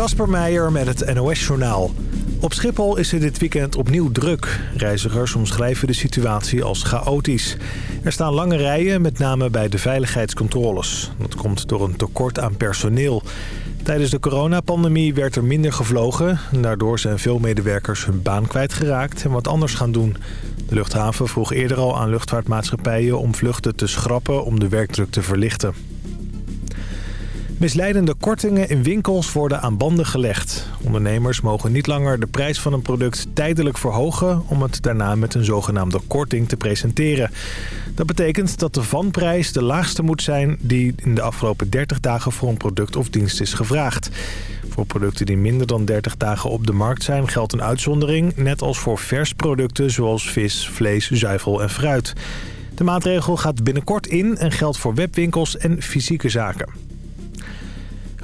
Kasper Meijer met het NOS-journaal. Op Schiphol is het dit weekend opnieuw druk. Reizigers omschrijven de situatie als chaotisch. Er staan lange rijen, met name bij de veiligheidscontroles. Dat komt door een tekort aan personeel. Tijdens de coronapandemie werd er minder gevlogen. Daardoor zijn veel medewerkers hun baan kwijtgeraakt en wat anders gaan doen. De luchthaven vroeg eerder al aan luchtvaartmaatschappijen om vluchten te schrappen om de werkdruk te verlichten. Misleidende kortingen in winkels worden aan banden gelegd. Ondernemers mogen niet langer de prijs van een product tijdelijk verhogen... om het daarna met een zogenaamde korting te presenteren. Dat betekent dat de vanprijs de laagste moet zijn... die in de afgelopen 30 dagen voor een product of dienst is gevraagd. Voor producten die minder dan 30 dagen op de markt zijn geldt een uitzondering... net als voor versproducten zoals vis, vlees, zuivel en fruit. De maatregel gaat binnenkort in en geldt voor webwinkels en fysieke zaken.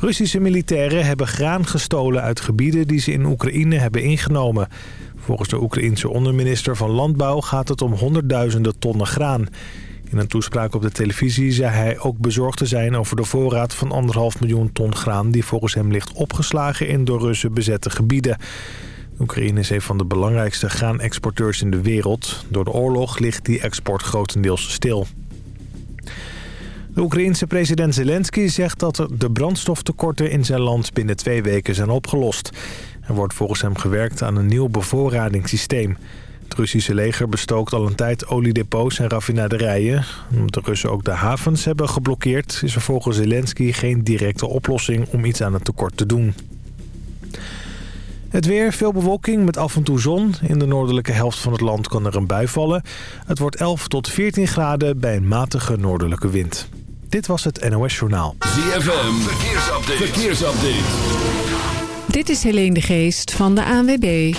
Russische militairen hebben graan gestolen uit gebieden die ze in Oekraïne hebben ingenomen. Volgens de Oekraïense onderminister van Landbouw gaat het om honderdduizenden tonnen graan. In een toespraak op de televisie zei hij ook bezorgd te zijn over de voorraad van anderhalf miljoen ton graan... die volgens hem ligt opgeslagen in door Russen bezette gebieden. Oekraïne is een van de belangrijkste graanexporteurs in de wereld. Door de oorlog ligt die export grotendeels stil. De Oekraïense president Zelensky zegt dat de brandstoftekorten in zijn land binnen twee weken zijn opgelost. Er wordt volgens hem gewerkt aan een nieuw bevoorradingssysteem. Het Russische leger bestookt al een tijd oliedepots en raffinaderijen. Omdat de Russen ook de havens hebben geblokkeerd... is er volgens Zelensky geen directe oplossing om iets aan het tekort te doen. Het weer, veel bewolking met af en toe zon. In de noordelijke helft van het land kan er een bui vallen. Het wordt 11 tot 14 graden bij een matige noordelijke wind. Dit was het NOS Journaal. ZFM, verkeersupdate. verkeersupdate. Dit is Helene de Geest van de ANWB.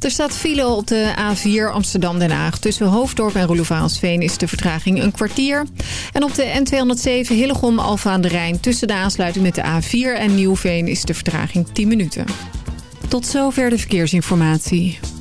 Er staat file op de A4 Amsterdam-Den Haag. Tussen Hoofddorp en Roelofarensveen is de vertraging een kwartier. En op de N207 Hillegom-Alfa aan de Rijn... tussen de aansluiting met de A4 en Nieuwveen is de vertraging 10 minuten. Tot zover de verkeersinformatie.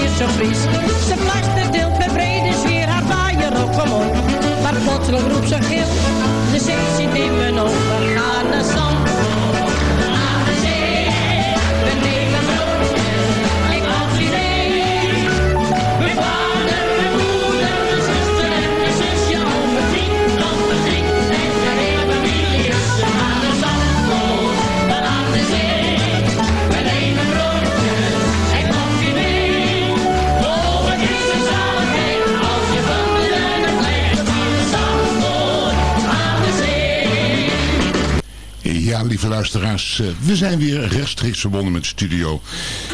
Hier zo fris. Ze plaster deelt met brede sfeer haar vaaier op omhoog. Maar plotseling roept ze gil, luisteraars, eh, we zijn weer rechtstreeks verbonden met de studio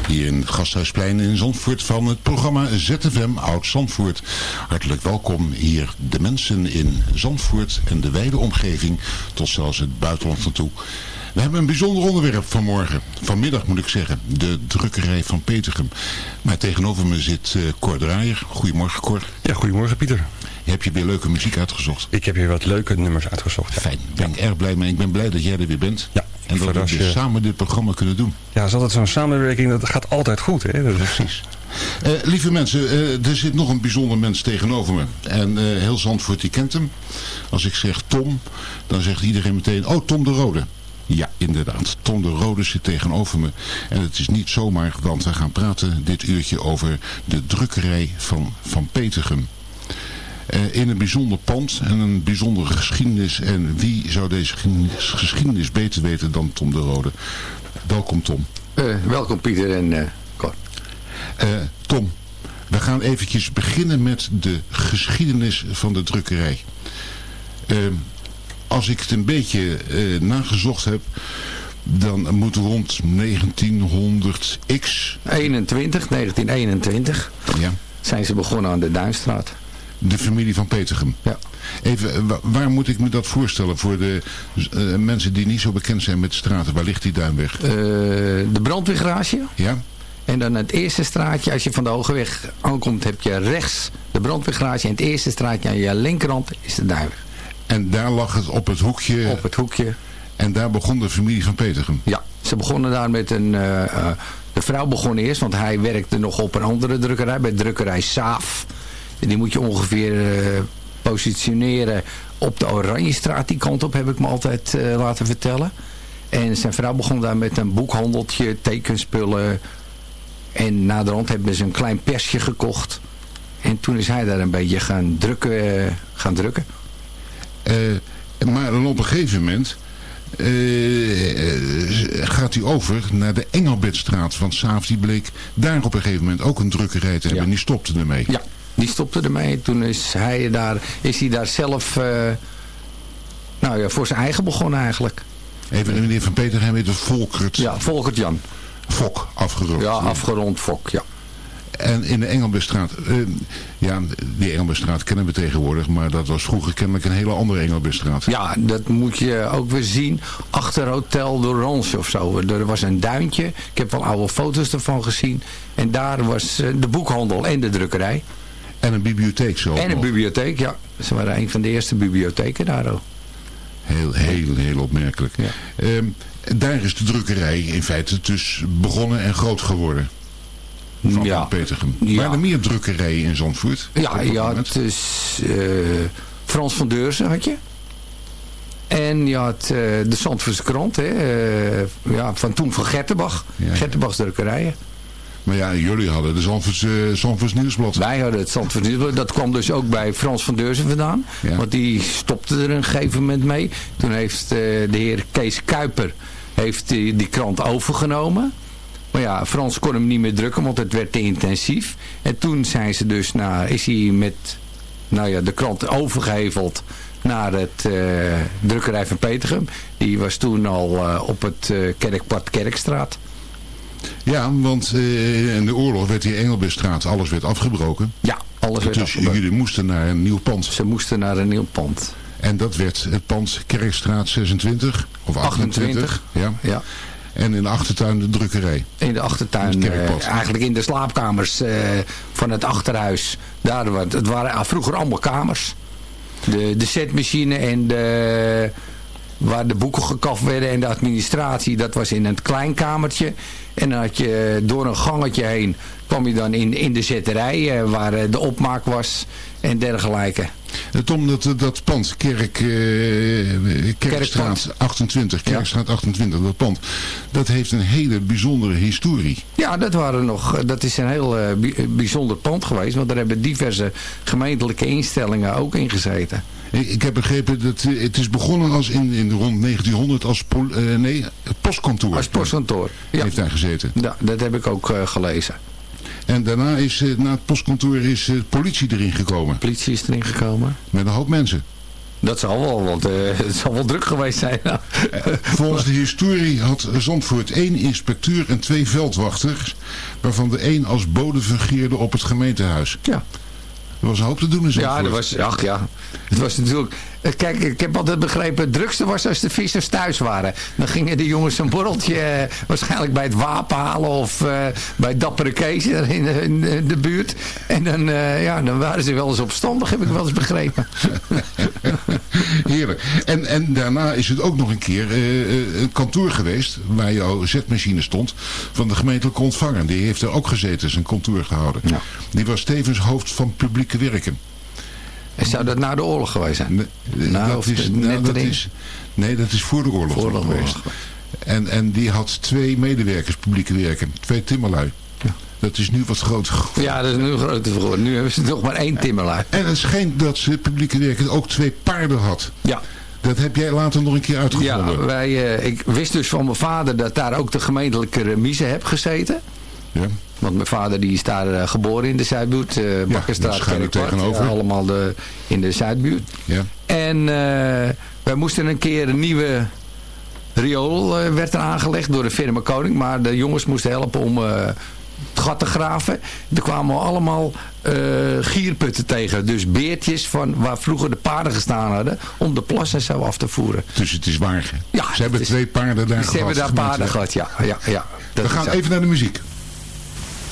hier in het Gasthuisplein in Zandvoort van het programma ZFM Oud Zandvoort. Hartelijk welkom hier de mensen in Zandvoort en de wijde omgeving tot zelfs het buitenland naartoe. We hebben een bijzonder onderwerp vanmorgen, vanmiddag moet ik zeggen, de drukkerij van Petergem. Maar tegenover me zit eh Cor Draaier. Goedemorgen Cor. Ja, goedemorgen Pieter. Heb je weer leuke muziek uitgezocht? Ik heb hier wat leuke nummers uitgezocht. Ja. Fijn, ben ik erg blij mee. Ik ben blij dat jij er weer bent. Ja, En dat we dus je. samen dit programma kunnen doen. Ja, is altijd zo'n samenwerking, dat gaat altijd goed. Hè? Dat is, Precies. Eh, lieve mensen, eh, er zit nog een bijzonder mens tegenover me. En eh, heel Zandvoort die kent hem. Als ik zeg Tom, dan zegt iedereen meteen, oh Tom de Rode. Ja, inderdaad. Tom de Rode zit tegenover me. En het is niet zomaar, want we gaan praten dit uurtje over de drukkerij van Van Petergem. Eh, in een bijzonder pand en een bijzondere geschiedenis. En wie zou deze geschiedenis- beter weten dan Tom de Rode? Welkom Tom. Eh, welkom Pieter en eh Cor. Tom, we gaan eventjes beginnen met de geschiedenis van de drukkerij. Eh, als ik het een beetje nagezocht heb, dan moet rond 1900x 21, 1921 ja, zijn ze begonnen aan de Duinstraat. De familie van Petergem. Ja. Even, eh, wa- waar moet ik me dat voorstellen voor de eh, mensen die niet zo bekend zijn met straten? Waar ligt die duinweg? Eh, de brandweergarage. Ja? En dan het eerste straatje, als je van de Hogeweg aankomt, heb je rechts de brandweergarage. En het eerste straatje aan je linkerhand is de Duinweg. En daar lag het op het hoekje Op het hoekje. en daar begon de familie van Petergem. Ja, ze begonnen daar met een... de vrouw begon eerst, want hij werkte nog op een andere drukkerij. Bij drukkerij Saaf. Die moet je ongeveer eh, positioneren op de Oranjestraat. Die kant op heb ik me altijd eh, laten vertellen. En zijn vrouw begon daar met een boekhandeltje, tekenspullen. En naderhand hebben ze een klein persje gekocht. En toen is hij daar een beetje gaan drukken. eh, gaan drukken. Maar dan op een gegeven moment gaat hij over naar de Engelbertstraat. Want Saaf die bleek daar op een gegeven moment ook een drukkerij te hebben. Ja. En die stopte ermee. Ja, die stopte ermee. Toen is hij daar, is hij daar zelf eh, nou ja, voor zijn eigen begonnen eigenlijk. Even de meneer Van Petergem heet het Volkert Ja, Volkert Jan. Fok afgerond. Ja, afgerond Fok, ja. En in de Engelbertstraat. eh, ja, die Engelbertstraat kennen we tegenwoordig. Maar dat was vroeger kennelijk een hele andere Engelbertstraat. Ja, dat moet je ook weer zien. Achter Hotel de Range of zo. Er was een duintje. Ik heb wel oude foto's ervan gezien. En daar was eh, de boekhandel en de drukkerij. En een bibliotheek zo. En een bibliotheek, ja. Ze waren een van de eerste bibliotheken daar ook. Heel, heel, heel opmerkelijk. Ja. Ehm, daar is de drukkerij in feite dus begonnen en groot geworden. Van Ja. Petergem. Ja. Waren er meer drukkerijen in Zandvoort? Ja, moment? had dus eh, Frans van Deurzen had je. En je had eh, de Zandvoortse krant, hè, eh, ja, van toen van Gertenbach. Ja, ja. Gertenbachs drukkerijen. Maar ja, jullie hadden de Zandvoortse, Zandvoorts Nieuwsblad. Wij hadden het Zandvoortse Nieuwsblad. Dat kwam dus ook bij Frans van Deurzen vandaan. Ja. Want die stopte er een gegeven moment mee. Toen heeft eh, de heer Kees Kuiper heeft die, die krant overgenomen. Maar ja, Frans kon hem niet meer drukken, want het werd te intensief. En toen zijn ze dus naar, is hij met nou ja, de krant overgeheveld naar het eh, drukkerij van Petergem. Die was toen al eh, op het Kerkpad Kerkstraat. Ja, want eh, in de oorlog werd die Engelbertstraat, alles werd afgebroken. Ja, alles werd Dus afgebroken. jullie moesten naar een nieuw pand. Ze moesten naar een nieuw pand. En dat werd het pand Kerkstraat 26 of 28. 28. Ja. Ja. En in de achtertuin de drukkerij. In de achtertuin, Het eh, eigenlijk in de slaapkamers eh, van het achterhuis. Daar, het waren ah, vroeger allemaal kamers. De, de zetmachine en de, waar de boeken gekaft werden en de administratie, dat was in een klein kamertje. En dan had je door een gangetje heen, kwam je dan in, in de zetterij eh, waar eh, de opmaak was en dergelijke. Eh, Tom, dat, dat pand, Kerk, eh, Kerkstraat 28, Kerkstraat 28, dat pand, dat heeft een hele bijzondere historie. Ja, dat, waren nog, dat is een heel eh, bi- bijzonder pand geweest. Want daar hebben diverse gemeentelijke instellingen ook in gezeten. Ik, ik heb begrepen dat eh, het is begonnen als in, in rond 1900 als pol- eh, nee, het postkantoor. Als postkantoor. Ja, Heeft daar gezeten. ja dat heb ik ook eh, gelezen. En daarna is na het postkantoor is politie erin gekomen. Politie is erin gekomen. Met een hoop mensen. Dat zal wel, want het zal wel druk geweest zijn. Volgens de historie had Zandvoort één inspecteur en twee veldwachters. Waarvan de één als bode fungeerde op het gemeentehuis. ja, Er was een hoop te doen in ja, Zandvoort. dat was, ach ja. Het was natuurlijk, Kijk, ik heb altijd begrepen, het drukste was als de vissers thuis waren. Dan gingen de jongens een borreltje eh, waarschijnlijk bij het wapen halen of eh, bij Dappere Kees in de, in de- buurt. En dan, eh, ja, dan waren ze wel eens opstandig, heb ik wel eens begrepen. Heerlijk. En, en daarna is het ook nog een keer eh, eh, een kantoor geweest waar jouw zetmachine stond van de gemeentelijke ontvanger. Die heeft er ook gezeten, zijn kantoor gehouden. Ja. Die was tevens hoofd van publieke werken. En zou dat na de oorlog geweest zijn? Nee, Nou, dat is, nou, dat is, nee, dat is voor de oorlog, Voor de nog geweest. oorlog. En, en die had twee medewerkers publieke werken. Twee timmerlui. Dat is nu wat groter geworden. Ja, dat is nu groter geworden. Nu hebben ze nog maar één timmerlaar. En het schijnt dat ze publieke werken ook twee paarden had. Ja. Dat heb jij later nog een keer Ja, uitgevonden. wij, eh, ik wist dus van mijn vader dat daar ook de gemeentelijke remise heb gezeten. Ja. Want mijn vader die is daar eh, geboren in de Zuidbuurt. eh Bakkerstraat, Kerkpad. tegenover. Allemaal de, in de Zuidbuurt. Ja. En eh, wij moesten een keer een nieuwe riool werd er aangelegd door de firma Koning. Maar de jongens moesten helpen om het gat te graven. Er kwamen allemaal eh, gierputten tegen. Dus beertjes van waar vroeger de paarden gestaan hadden. Om de plas en zo af te voeren. Dus het is waar. Ja, ze hebben twee paarden daar Ze gehad. hebben daar paarden gehad, ja. ja, ja. Dat We gaan even naar de muziek.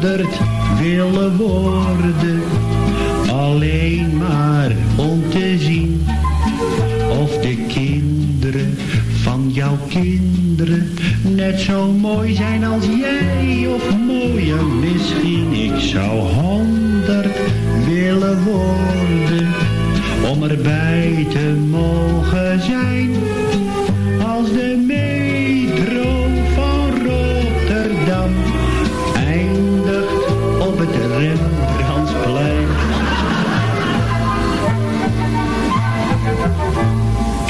willen worden, alleen maar om te zien of de kinderen van jouw kinderen net zo mooi zijn als jij of mooier misschien. Ik zou honderd willen worden om erbij te mogen zijn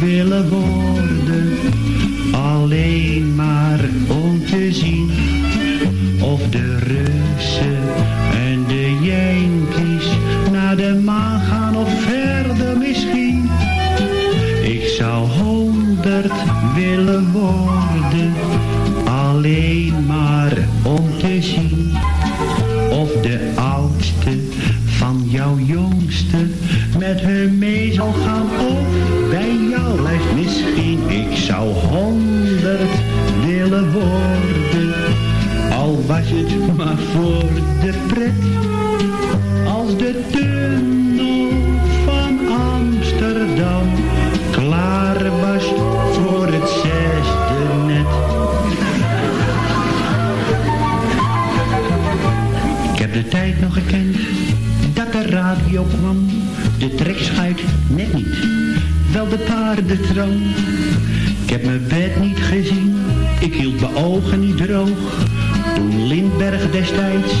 willen worden, alleen maar om te zien of de Russen en de Yankees naar de maan gaan of verder misschien. Ik zou honderd willen worden, alleen maar om te zien of de oudste van jouw jongste met hun mee zal gaan al was het maar voor de pret. Als de tunnel van Amsterdam klaar was voor het zesde net. Ik heb de tijd nog gekend dat de radio kwam. De trekschuit net niet, wel de paardentram. Ik heb mijn bed niet gezien, ik hield mijn ogen niet droog. Toen Lindbergh destijds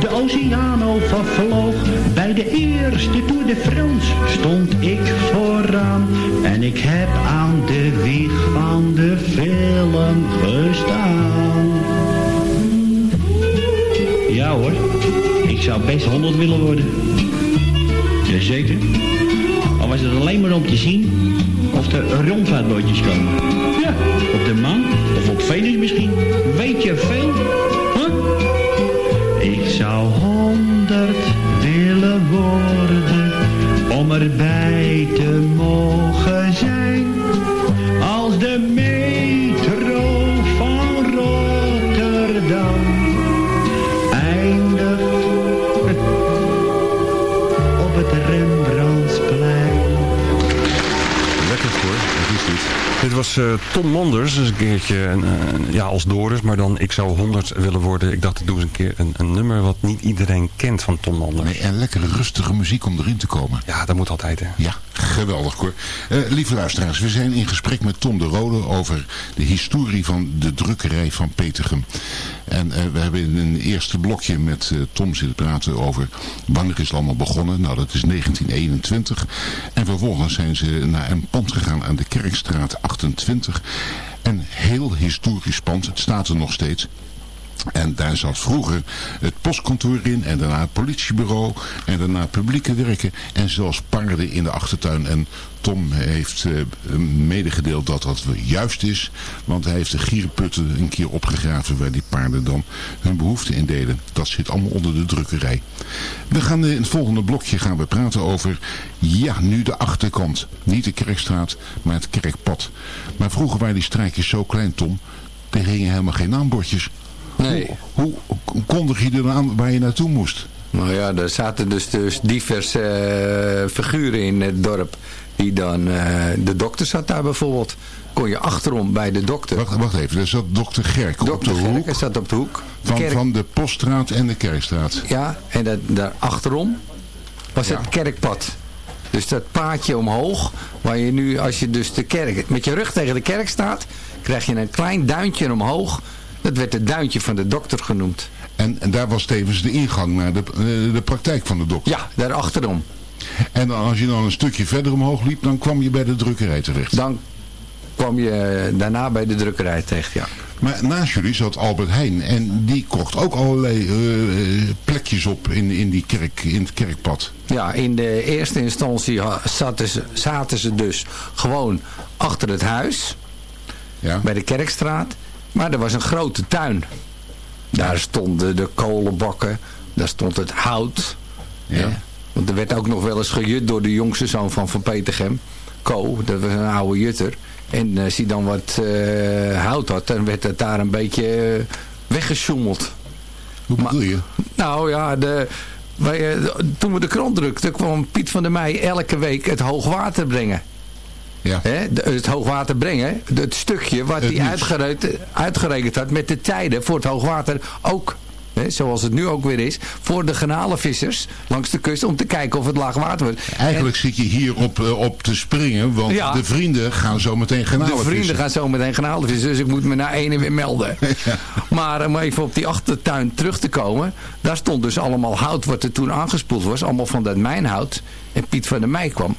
de Oceano vervloog. Bij de eerste Tour de France stond ik vooraan. En ik heb aan de wieg van de film gestaan. Ja hoor, ik zou best 100 willen worden. Jazeker. Al was het alleen maar om te zien of er rondvaartbootjes komen. Op de maan of op Venus misschien. Weet je veel? Ik zou honderd willen worden om erbij te mogen was eh, Tom Manders, dus een keertje een, een- ja, als Doris, maar dan ik zou 100 willen worden. Ik dacht, ik doe eens een keer een, een nummer wat niet iedereen kent van Tom Manders. Nee, en lekkere rustige muziek om erin te komen. Ja, dat moet altijd, hè. Ja, geweldig hoor. Eh, lieve luisteraars, we zijn in gesprek met Tom de Rode over de historie van de drukkerij van Petergem. En eh, we hebben in een eerste blokje met eh, Tom zitten praten over wanneer is het allemaal begonnen. Nou, dat is 1921. En vervolgens zijn ze naar een pand gegaan aan de Kerkstraat 28. Een heel historisch pand. Het staat er nog steeds. En daar zat vroeger het postkantoor in en daarna het politiebureau en daarna publieke werken en zelfs paarden in de achtertuin. En Tom heeft eh, medegedeeld dat dat juist is, want hij heeft de gierenputten een keer opgegraven waar die paarden dan hun behoeften in deden. Dat zit allemaal onder de drukkerij. We gaan in het volgende blokje gaan we praten over, ja, nu de achterkant. Niet de Kerkstraat, maar het Kerkpad. Maar vroeger waren die strijkjes zo klein, Tom, er hingen helemaal geen naambordjes. Nee. Hoe, hoe kondig je aan waar je naartoe moest? Nou ja, er zaten dus, dus diverse eh, figuren in het dorp. Die dan, eh, de dokter zat daar bijvoorbeeld. Kon je achterom bij de dokter. Wacht, wacht even, er zat dokter Gerk op dokter de Gerke hoek zat op de hoek. van, Kerk- van de Poststraat en de Kerkstraat. Ja, en dat, daar achterom was Ja. het kerkpad. Dus dat paadje omhoog, waar je nu, als je dus de kerk, met je rug tegen de kerk staat, krijg je een klein duintje omhoog. Dat werd het duintje van de dokter genoemd. En, en daar was tevens de ingang naar de, eh, de praktijk van de dokter. Ja, daar achterom. En als je dan een stukje verder omhoog liep, dan kwam je bij de drukkerij terecht. Dan kwam je daarna bij de drukkerij terecht, ja. Maar naast jullie zat Albert Heijn en die kocht ook allerlei eh, eh, plekjes op in, in, die kerk, in het kerkpad. Ja, in de eerste instantie zaten ze, zaten ze dus gewoon achter het huis, Ja? bij de Kerkstraat. Maar er was een grote tuin. Daar stonden de kolenbakken, daar stond het hout. Ja. Want er werd ook nog wel eens gejut door de jongste zoon van Van Petergem. Ko, dat was een oude jutter. En als hij dan wat eh, hout had, dan werd het daar een beetje eh, weggesjoemeld. Hoe bedoel je? Nou ja, de, wij, eh, toen we de krant drukten, kwam Piet van der Meij elke week het hoogwater brengen. Ja. Hè? het hoogwater brengen, het stukje wat hij uitgerekend, uitgerekend had met de tijden voor het hoogwater ook. Hè, zoals het nu ook weer is, voor de garnalenvissers langs de kust om te kijken of het laag water wordt. Eigenlijk zit je hier op, eh, op te springen, want Ja. de vrienden gaan zo meteen de vrienden gaan zo meteen garnalen vissen, dus ik moet me na ene weer melden. Maar om even op die achtertuin terug te komen, daar stond dus allemaal hout wat er toen aangespoeld was, allemaal van dat mijnhout. En Piet van der Meij kwam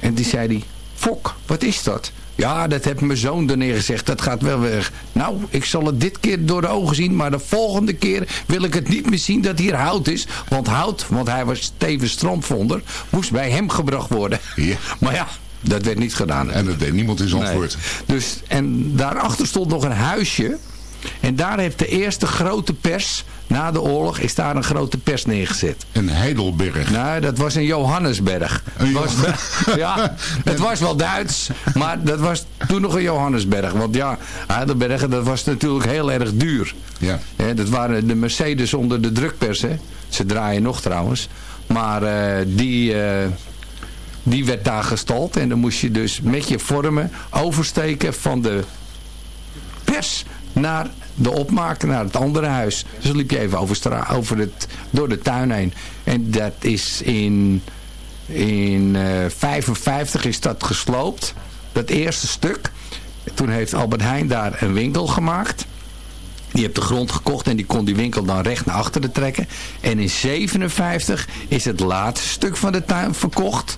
en die zei die, Fok, wat is dat? Ja, dat heeft mijn zoon er neergezegd. Dat gaat wel weg. Nou, ik zal het dit keer door de ogen zien. Maar de volgende keer wil ik het niet meer zien dat hier hout is. Want hout, want hij was tevens strandvonder, moest bij hem gebracht worden. Ja. Maar ja, dat werd niet gedaan. En dat deed niemand in Zandvoort. Nee. Dus, en daarachter stond nog een huisje. En daar heeft de eerste grote pers, na de oorlog, is daar een grote pers neergezet. Een Heidelberg. Nou, dat was een Johannesberg. Een Was- ja, het was wel Duits, maar dat was toen nog een Johannesberg. Want ja, Heidelbergen, dat was natuurlijk heel erg duur. Ja. Dat waren de Mercedes onder de drukpers. Hè. Ze draaien nog trouwens. Maar eh, die, eh, die werd daar gestald. En dan moest je dus met je vormen oversteken van de pers naar de opmaak, naar het andere huis. Dus liep je even over, stra over het, door de tuin heen. En dat is in, in eh 55 is dat gesloopt. Dat eerste stuk. Toen heeft Albert Heijn daar een winkel gemaakt. Die heeft de grond gekocht en die kon die winkel dan recht naar achteren trekken. En in 57 is het laatste stuk van de tuin verkocht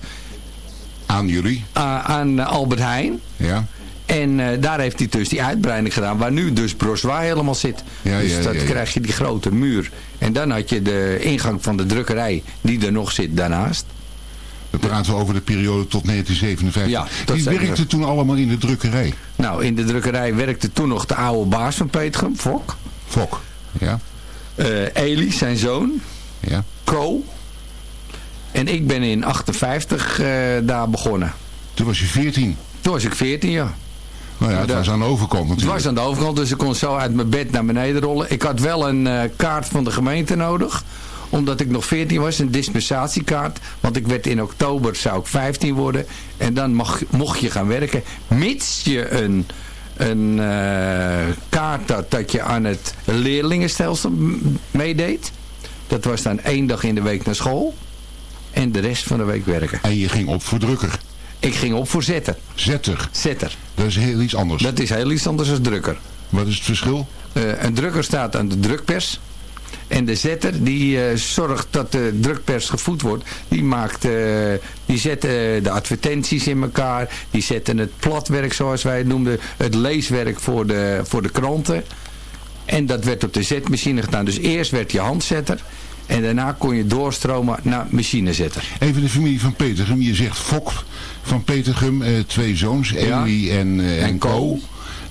Aan jullie. aan Albert Heijn. Ja. En eh, daar heeft hij dus die uitbreiding gedaan, waar nu dus Broswaai helemaal zit. Ja, dus ja, ja, ja. krijg je die grote muur. En dan had je de ingang van de drukkerij, die er nog zit daarnaast. We praten over de periode tot 1957. Ja, zeker. werkte toen allemaal in de drukkerij? Nou, in de drukkerij werkte toen nog de oude baas van Petergem, Fok. Fok. Ja. Eh Eli, zijn zoon. Ja. Co. En ik ben in 58 eh, daar begonnen. Toen was je 14. Toen was ik 14 jaar. Nou ja, het was aan de overkant Het natuurlijk. was aan de overkant, dus ik kon zo uit mijn bed naar beneden rollen. Ik had wel een eh, kaart van de gemeente nodig omdat ik nog 14 was, een dispensatiekaart. Want ik werd in oktober, zou ik 15 worden. En dan mag, mocht je gaan werken, mits je een, een eh, kaart had dat je aan het leerlingenstelsel meedeed. Dat was dan één dag in de week naar school. En de rest van de week werken. En je ging op voor drukker. Ik ging op voor zetter. Zetter. Zetter. Dat is heel iets anders. Dat is heel iets anders dan drukker. Wat is het verschil? Eh, een drukker staat aan de drukpers. En de zetter die eh, zorgt dat de drukpers gevoed wordt. Die, maakt, eh, die zet de advertenties in elkaar. Die zetten het platwerk zoals wij het noemden. Het leeswerk voor de, voor de kranten. En dat werd op de zetmachine gedaan. Dus eerst werd je handzetter. En daarna kon je doorstromen naar machinezetter. Even de familie van Petergem. Je zegt Fok van Petergem. eh, twee zoons. Eli en, eh, en En Co.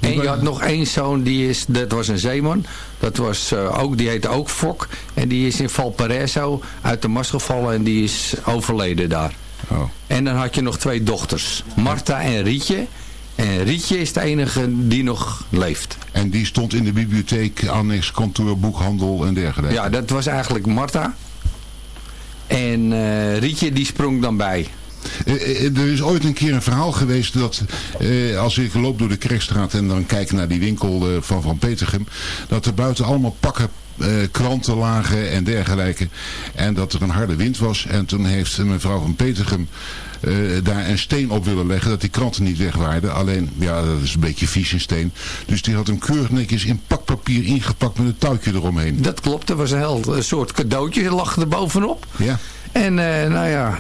En je had nog één zoon, die is, dat was een zeeman. Dat was, eh, ook, die heette ook Fok. En die is in Valparaiso uit de mast gevallen en die is overleden daar. Oh. En dan had je nog twee dochters. Marta en Rietje. En Rietje is de enige die nog leeft. En die stond in de bibliotheek, annex, kantoor, boekhandel en dergelijke. Ja, dat was eigenlijk Marta. En Rietje die sprong dan bij. Eh, eh, er is ooit een keer een verhaal geweest dat eh, als ik loop door de Kerkstraat en dan kijk naar die winkel eh, van Van Petergem, dat er buiten allemaal pakken eh, kranten lagen en dergelijke. En dat er een harde wind was. En toen heeft mevrouw van Petergem eh, daar een steen op willen leggen dat die kranten niet weg waren. Alleen, ja, dat is een beetje vies in steen. Dus die had hem keurig netjes in pakpapier ingepakt met een touwtje eromheen. Dat klopt, er was een, heel, een soort cadeautje lag er bovenop. Ja. En eh, nou ja,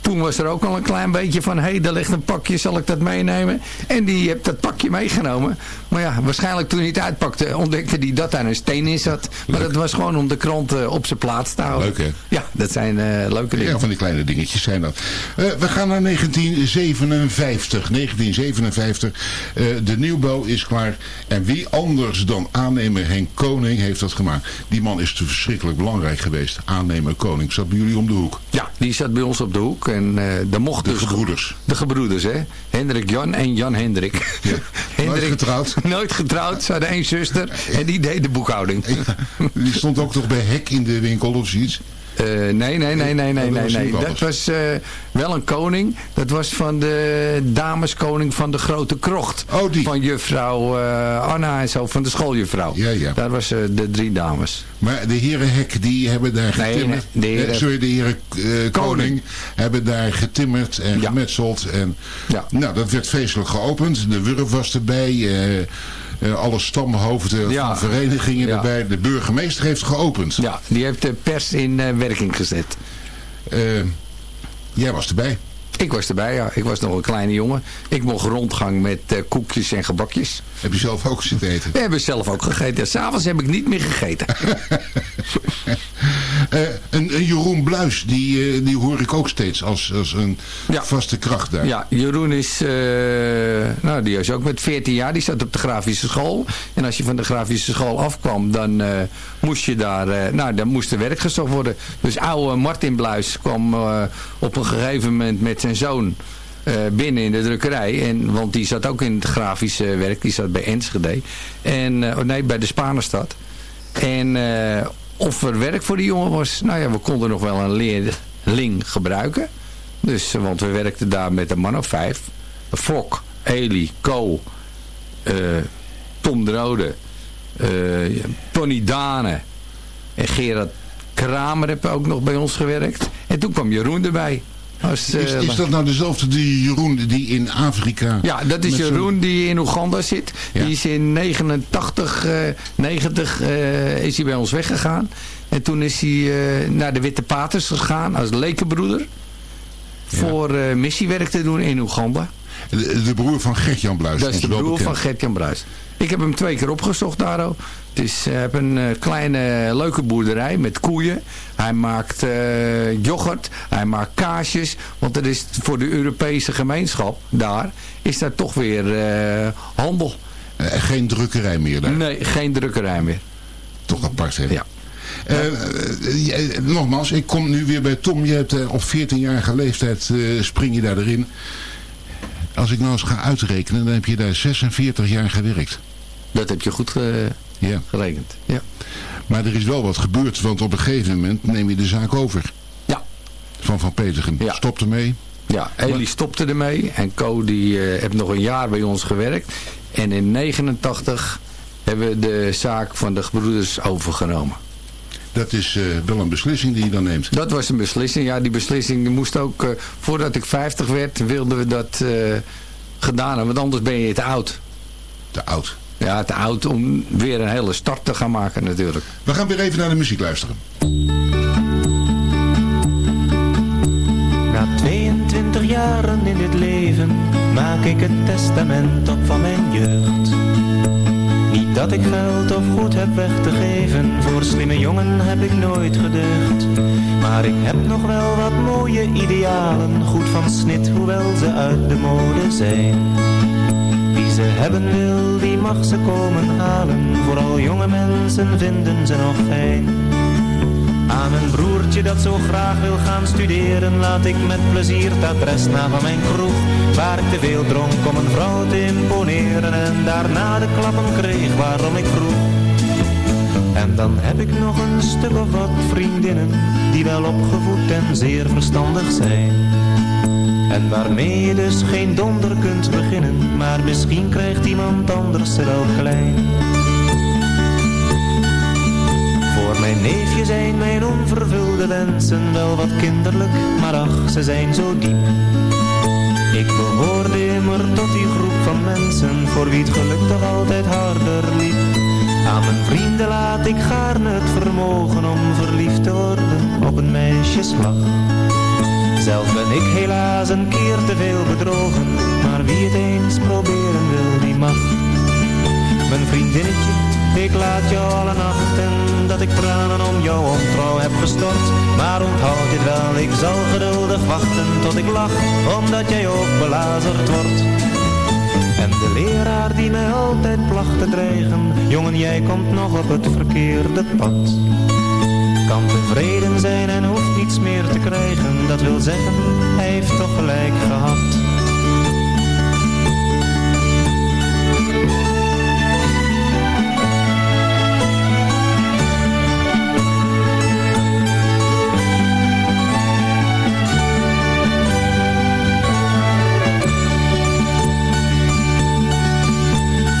toen was er ook al een klein beetje van... hé, hey, daar ligt een pakje, zal ik dat meenemen? En die heeft dat pakje meegenomen. Maar ja, waarschijnlijk toen hij het uitpakte... ontdekte hij dat daar een steen in zat. Maar dat was gewoon om de krant eh, op zijn plaats te houden. Leuk, hè? Ja, dat zijn eh, leuke dingen. Ja, van die kleine dingetjes zijn dat. Eh, we gaan naar 1957. 1957. Eh, de nieuwbouw is klaar. En wie anders dan aannemer Henk Koning heeft dat gemaakt. Die man is te verschrikkelijk belangrijk geweest. Aannemer Koning. Zat bij jullie om de hoek. Ja, die zat bij ons op de hoek. En eh daar mocht De dus... gebroeders. De gebroeders, hè. Hendrik Jan en Jan Hendrik. Ja. Nooit getrouwd. Nooit getrouwd. Ze hadden één zuster. En die deed de boekhouding. Die stond ook toch bij Hek in de winkel of zoiets. Eh, nee, nee, nee, nee, nee, nee. nee. niet Dat was eh, wel een koning. Dat was van de dameskoning van de Grote Krocht. Oh, die. Van juffrouw eh, Anna en zo, van de schooljuffrouw. Ja, ja. Daar was eh, de drie dames. Maar de heren Hek die hebben daar Nee, getimmerd. nee, de heren- Eh, sorry, de heren eh, Koning hebben daar getimmerd en gemetseld. En, Ja. Nou, dat werd feestelijk geopend. De Wurf was erbij. Eh, alle stamhoofden Ja. van verenigingen Ja. erbij. De burgemeester heeft geopend. Ja, die heeft de pers in eh, werking gezet. Eh, jij was erbij. Ik was erbij, ja. Ik was nog een kleine jongen. Ik mocht rondgang met koekjes en gebakjes. Heb je zelf ook zitten eten. We hebben zelf ook gegeten. S'avonds heb ik niet meer gegeten. Eh, een, een Jeroen Bluis, die, eh, die hoor ik ook steeds als, als een Ja. vaste kracht daar. Ja, Jeroen is, eh, nou die is ook met 14 jaar, die zat op de grafische school. En als je van de grafische school afkwam, dan eh, moest je daar, eh, nou dan moest er werk gezocht worden. Dus oude Martin Bluis kwam eh, op een gegeven moment met zijn zoon eh, binnen in de drukkerij. En, want die zat ook in het grafische werk, die zat bij Enschede. En, eh, oh nee, bij de Spanenstad. En eh, of er werk voor die jongen was, nou ja, we konden nog wel een leerling gebruiken. Dus, eh, want we werkten daar met een man of vijf. Fok, Eli, Co, eh, Tom de Rode, eh, Tony Dane en Gerard Kramer hebben ook nog bij ons gewerkt. En toen kwam Jeroen erbij. Als, Is, eh, is dat nou dezelfde die Jeroen die in Afrika... ja, dat is Jeroen die in Oeganda zit. Ja. Die is in 89, eh 90 eh, is hij bij ons weggegaan. En toen is hij eh, naar de Witte Paters gegaan als lekenbroeder. Voor eh, missiewerk te doen in Oeganda. De, de broer van Gert-Jan Bluis. Dat is de broer bekend. van Gert-Jan Bruis. Ik heb hem twee keer opgezocht, Daro. Het is, hij heeft een eh, kleine leuke boerderij met koeien. Hij maakt eh, yoghurt, hij maakt kaasjes. Want er is voor de Europese gemeenschap daar, is daar toch weer eh, handel. Eh, geen drukkerij meer daar. Nee, geen drukkerij meer. Toch apart, hè? Ja. Eh, eh, nogmaals, ik kom nu weer bij Tom. Je hebt eh, op 14-jarige leeftijd eh, spring je daar erin. Als ik nou eens ga uitrekenen, dan heb je daar 46 jaar gewerkt. Dat heb je goed eh, Ja. gerekend. Ja. Maar er is wel wat gebeurd, want op een gegeven moment neem je de zaak over. Ja. Van Van Petergem. Ja. Stopt ermee. Ja, Eli stopte ermee en Co die eh, heeft nog een jaar bij ons gewerkt. En in 89 hebben we de zaak van de gebroeders overgenomen. Dat is eh, wel een beslissing die je dan neemt. Dat was een beslissing. Ja, die beslissing die moest ook, eh, voordat ik 50 werd, wilden we dat gedaan hebben. Want anders ben je te oud. Te oud. Ja, te oud om weer een hele start te gaan maken natuurlijk. We gaan weer even naar de muziek luisteren. Na 22 jaren in dit leven maak ik het testament op van mijn jeugd. Niet dat ik geld of goed heb weg te geven, voor slimme jongen heb ik nooit gedeugd. Maar ik heb nog wel wat mooie idealen, goed van snit, hoewel ze uit de mode zijn. Ze hebben wil, die mag ze komen halen, vooral jonge mensen vinden ze nog fijn. Aan mijn broertje dat zo graag wil gaan studeren Laat ik met plezier het adres na van mijn kroeg. Waar ik te veel dronk om een vrouw te imponeren En daarna de klappen kreeg waarom ik vroeg. En dan heb ik nog een stuk of wat vriendinnen Die wel opgevoed en zeer verstandig zijn en waarmee je dus geen donder kunt beginnen Maar misschien krijgt iemand anders er wel klein voor mijn neefje zijn mijn onvervulde wensen wel wat kinderlijk, maar ach, ze zijn zo diep. Ik behoorde immer tot die groep van mensen, voor wie het geluk toch altijd harder liep. Aan mijn vrienden laat ik gaarne het vermogen om verliefd te worden op een meisjeslag. Zelf ben ik helaas een keer te veel bedrogen, maar wie het eens proberen wil, die mag. Mijn vriendinnetje, ik laat jou alle nachten dat ik tranen om jouw ontrouw heb gestort. Maar onthoud dit wel, ik zal geduldig wachten tot ik lach, omdat jij ook belazerd wordt. En de leraar die mij altijd placht te dreigen, jongen jij komt nog op het verkeerde pad. Kan tevreden zijn en hoeft niets meer te krijgen, dat wil zeggen, hij heeft toch gelijk gehad.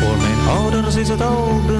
Voor mijn ouders is het album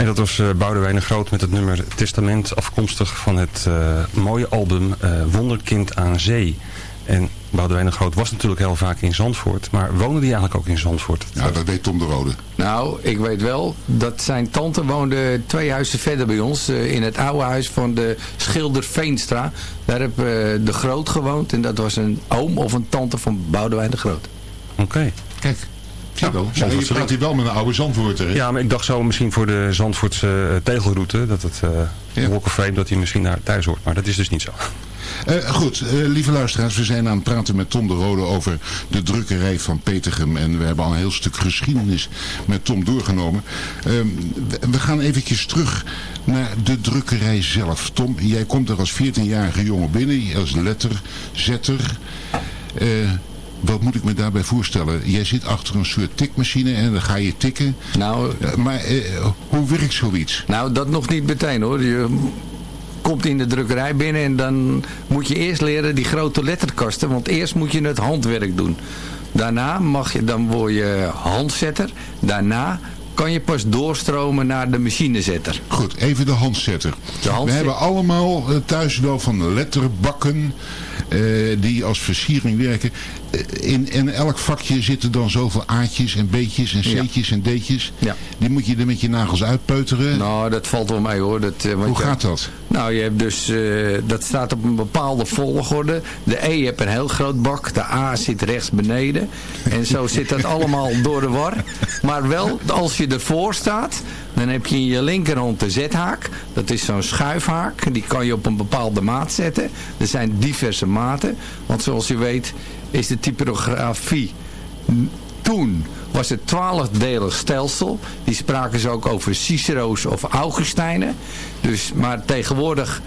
En dat was uh, Boudewijn de Groot met het nummer Testament, afkomstig van het uh, mooie album uh, Wonderkind aan Zee. En Boudewijn de Groot was natuurlijk heel vaak in Zandvoort, maar woonde die eigenlijk ook in Zandvoort? Ja, dat weet Tom de Rode. Nou, ik weet wel dat zijn tante woonde twee huizen verder bij ons. in het oude huis van de schilder Veenstra. Daar heb de Groot gewoond en dat was een oom of een tante van Boudewijn de Groot. Oké. Okay. Kijk. Ja, wel. Ja, je praat hier wel met een oude Zandvoorter. Ja, maar ik dacht zo misschien voor de Zandvoortse uh, tegelroute, dat het uh, ja. Walk of Fame, dat hij misschien daar thuis hoort. Maar dat is dus niet zo. Uh, goed, lieve luisteraars, we zijn aan het praten met Tom de Rode over de drukkerij van Petergem. En we hebben al een heel stuk geschiedenis met Tom doorgenomen. Ehm, we gaan eventjes terug naar de drukkerij zelf. Tom, jij komt er als 14-jarige jongen binnen, als letterzetter. Wat moet ik me daarbij voorstellen? Jij zit achter een soort tikmachine en dan ga je tikken. Nou, maar eh, hoe werkt zoiets? Nou, dat nog niet meteen hoor. Je komt in de drukkerij binnen en dan moet je eerst leren die grote letterkasten. Want eerst moet je het handwerk doen. Daarna mag je, dan word je handzetter. Daarna kan je pas doorstromen naar de machinezetter. Goed, even de handzetter. De handzetter. We hebben allemaal eh, thuis wel van letterbakken eh, die als versiering werken. In, in elk vakje zitten dan zoveel A'tjes en B'tjes en Ja. C'tjes en D'tjes. Ja. Die moet je er met je nagels uitpeuteren. Nou, dat valt wel mee hoor. Dat, eh, Hoe gaat dat? Nou, je hebt dus, eh, dat staat op een bepaalde volgorde. De E hebt een heel groot bak, de A zit rechts beneden. En zo zit dat allemaal door de war. Maar wel, als je ervoor staat, dan heb je in je linkerhand de Z-haak. Dat is zo'n schuifhaak, die kan je op een bepaalde maat zetten. Er zijn diverse maten, want zoals je weet is de typografie toen was het twaalfdelig stelsel. Die spraken ze ook over Cicero's of Augustijnen. Dus, maar tegenwoordig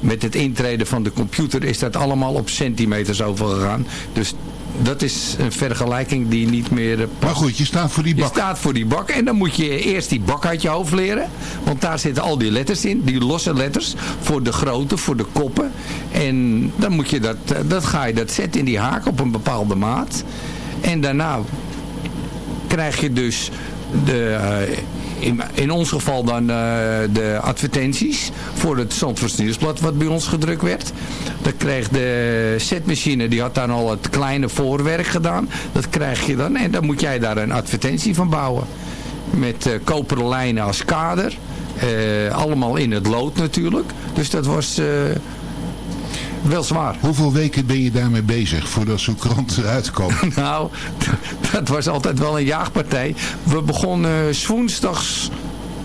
met het intreden van de computer is dat allemaal op centimeters overgegaan. Dus dat is een vergelijking die niet meer eh, Maar goed, je staat voor die Je bak. staat voor die bak en dan moet je eerst die bak uit je hoofd leren. Want daar zitten al die letters in, die losse letters. Voor de grootte, voor de koppen. En dan moet je dat, eh, dat ga je dat zetten in die haak op een bepaalde maat. En daarna krijg je dus de, eh, in, in ons geval dan eh, de advertenties voor het Zandvoorts wat bij ons gedrukt werd. Dan kreeg de setmachine, die had dan al het kleine voorwerk gedaan. Dat krijg je dan en dan moet jij daar een advertentie van bouwen. Met eh, koperen lijnen als kader. Eh, allemaal in het lood natuurlijk. Dus dat was wel zwaar. Hoeveel weken ben je daarmee bezig voordat zo'n krant eruit kwam? Nou, dat was altijd wel een jaagpartij. We begonnen s woensdags,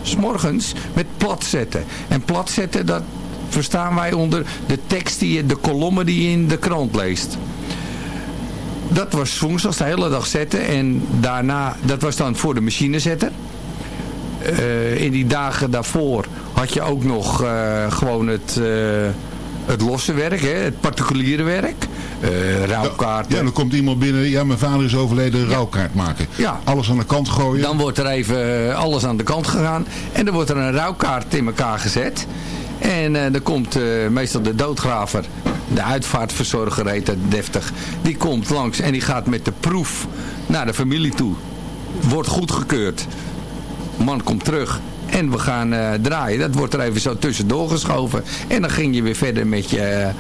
s morgens, met platzetten. En platzetten, dat verstaan wij onder de tekst, die je, de kolommen die je in de krant leest. Dat was woensdags de hele dag zetten. En daarna, dat was dan voor de machinezetter. Eh, in die dagen daarvoor had je ook nog eh, gewoon het, eh, het losse werk, hè, het particuliere werk. Eh rouwkaarten. Ja, dan komt iemand binnen. Ja, mijn vader is overleden. Rouwkaart maken. Ja. Alles aan de kant gooien. Dan wordt er even eh, alles aan de kant gegaan. En dan wordt er een rouwkaart in elkaar gezet. En eh, dan komt meestal de doodgraver, de uitvaartverzorger heet dat deftig. Die komt langs en die gaat met de proef naar de familie toe. Wordt goedgekeurd. Man komt terug. En we gaan eh, draaien. Dat wordt er even zo tussendoor geschoven. En dan ging je weer verder met je eh, eh,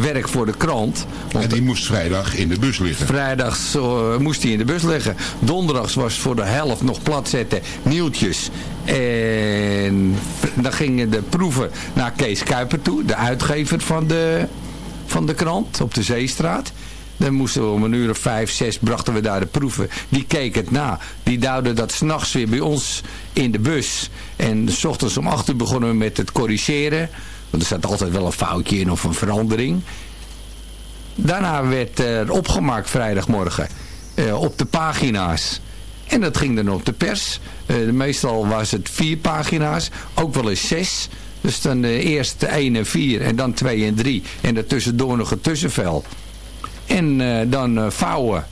werk voor de krant. Want En die moest vrijdag in de bus liggen. Vrijdags moest hij in de bus liggen. Donderdags was voor de helft nog plat zetten. Nieuwtjes. En dan gingen de proeven naar Kees Kuiper toe. De uitgever van de, van de krant op de Zeestraat. Dan moesten we om een uur of vijf, zes brachten we daar de proeven. Die keek het na. Die duwden dat s'nachts weer bij ons in de bus. En s ochtends om acht uur begonnen we met het corrigeren. Want er zat altijd wel een foutje in of een verandering. Daarna werd er opgemaakt vrijdagmorgen eh, op de pagina's. En dat ging dan op de pers. Eh, meestal was het vier pagina's, ook wel eens zes. Dus dan eh, eerst 1 en 4 en dan 2 en 3. En daartussendoor nog een tussenvel. En eh, dan eh, vouwen.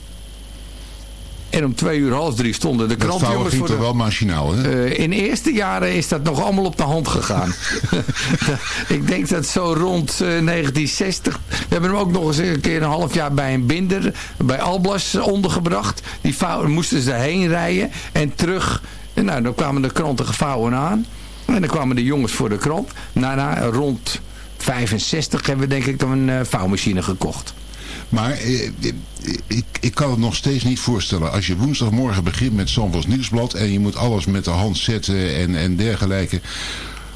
En om twee uur half drie stonden de krantjongens ging voor de... wel machinaal, hè? Eh, in de eerste jaren is dat nog allemaal op de hand gegaan. ik denk dat zo rond eh, 1960... We hebben hem ook nog eens een keer een half jaar bij een binder... bij Alblas ondergebracht. Die vouwen, moesten ze erheen rijden en terug. En nou, dan kwamen de kranten gevouwen aan. En dan kwamen de jongens voor de krant. Daarna rond 65 hebben we denk ik dan een vouwmachine gekocht. Maar eh, ik, ik kan het nog steeds niet voorstellen. Als je woensdagmorgen begint met Zandvoorts Nieuwsblad... en je moet alles met de hand zetten en, en dergelijke...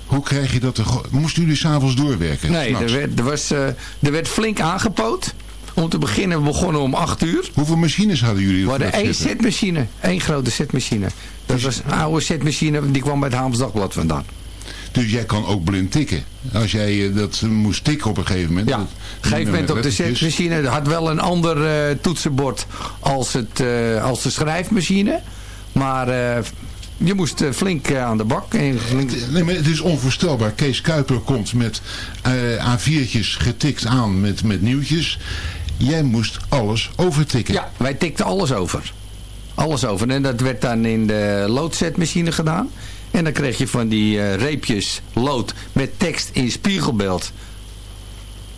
Hoe krijg je dat? Er, moesten jullie s'avonds doorwerken? Nee, er werd, er, was, eh, er werd flink aangepoot. Om te beginnen, we begonnen om 8 uur. Hoeveel machines hadden jullie? We hadden één zetten? setmachine. één grote setmachine. Dat was een oude setmachine, die kwam bij het Haams Dagblad vandaan. Dus jij kan ook blind tikken. Als jij eh, dat moest tikken op een gegeven moment. Ja, op een gegeven moment op de setmachine had wel een ander eh, toetsenbord als, het, eh, als de schrijfmachine. Maar je moest flink aan de bak. En flink... Nee, maar het is onvoorstelbaar. Kees Kuiper komt met eh A4'tjes getikt aan met, met nieuwtjes. Jij moest alles overtikken. Ja, wij tikten alles over. Alles over. En dat werd dan in de loodzetmachine gedaan. En dan kreeg je van die eh, reepjes lood met tekst in spiegelbeeld